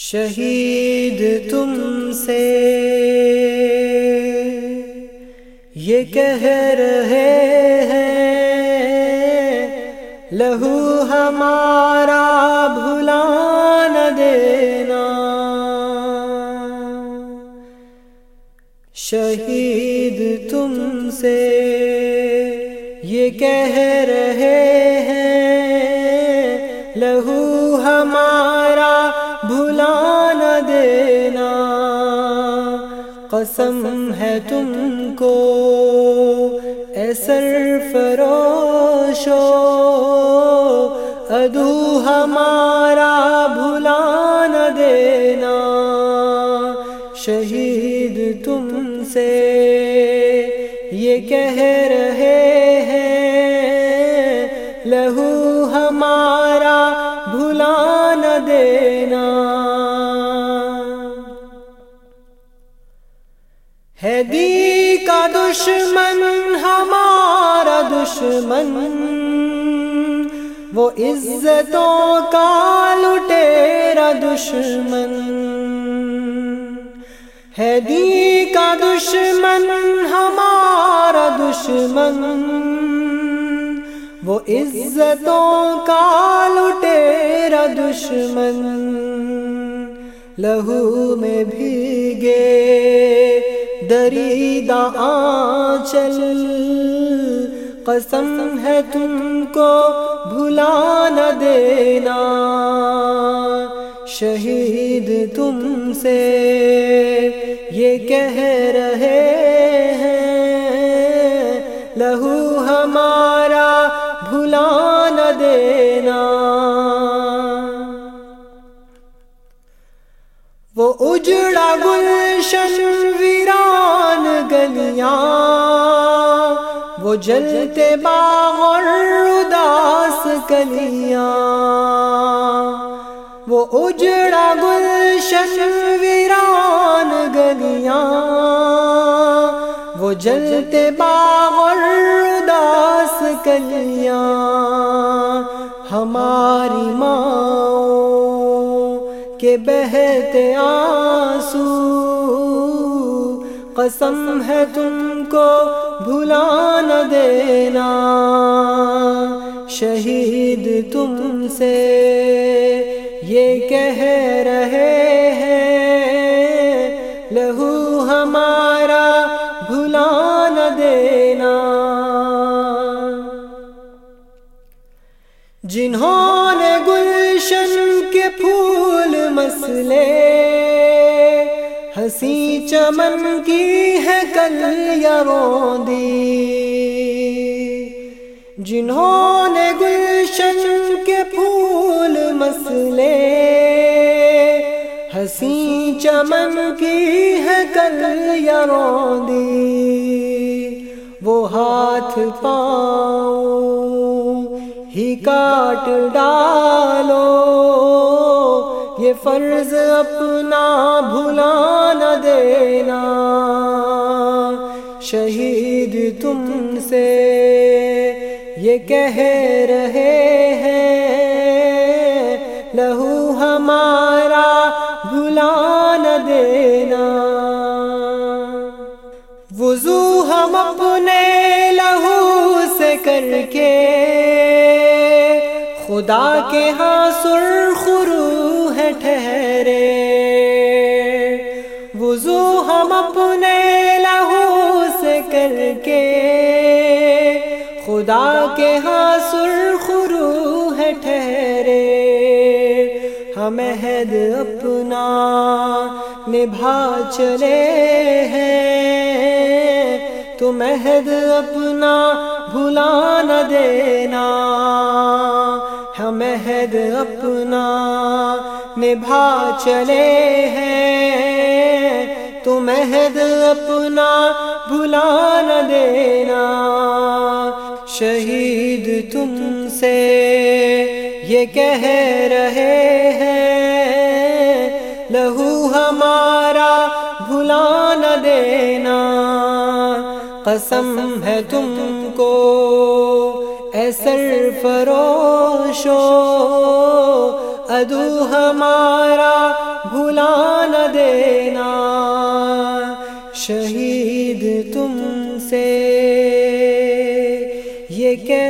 شہید تم سے۔ یہ کہہ رہے ہیں، لہو ہمارا بھلا نہ دینا۔ شہید تم سے۔ یہ کہہ رہے ہیں، لہو ہمارا قسم ہے تم کو ایسر فروشو ادو ہمارا بھلا نہ دینا، شہید تم سے، یہ کہہ ہے دی کا دشمن، ہمارا دشمن۔ وہ عزتوں کا لٹیرا دشمن۔ ہے دی کا دشمن، ہمارا دشمن۔ وہ عزتوں کا لٹیرا دشمن۔ لہو میں بھیگے۔ دریدہ آنچل، قسم ہے تم کو بھلا نہ دینا۔ شہید تم سے یہ کہہ رہے ہیں، لہو ہمارا بھلا نہ دینا۔ وہ اجڑا جلتے باغ اور اداس کلیاں۔ وہ اجڑا گلشن ویران گلیاں۔ وہ جلتے باغ اور اداس کلیاں۔ ہماری ماں کے بہتے آنسو، قسم ہے تم کو بھلا نہ دینا۔ شہید تم سے یہ کہہ رہے ہیں۔ لہو ہمارا بھلا نہ دینا۔ جنہوں نے گلشن کے پھول مسلے ہنسی چمن کی ہے کل روندی؟ جنہوں نے گلشن کے پھول مسلے، ہنسی چمن کی ہے کل روندی؟ وہ ہاتھ پاؤں ہی کاٹ ڈالو یہ فرض اپنا بھلا نہ دینا۔ شہید تم سے یہ کہہ رہے ہیں، لہو ہمارا بھلا نہ دینا۔ وضو ہم اپنے لہو سے کر کے، خدا کے ہاں سرخرو ٹھہرے۔ وضو ہم اپنے لہو سے کر کے۔ خدا کے ہاں سرخرو ہے ٹھہرے۔ ہم عہد اپنا نبھا چلے ہیں۔ تم عہد اپنا بھلا نہ دینا۔ عہد اپنا نبھا چلے ہیں۔ تم عہد اپنا بھلا نہ دینا۔ شہید تم سے یہ کہہ رہے ہیں۔ لہو ہمارا بھلا نہ دینا۔ قسم ہے تم کو سر فروشو ادو ہمارا بھلا نہ دینا۔ شہید تم سے یہ کہ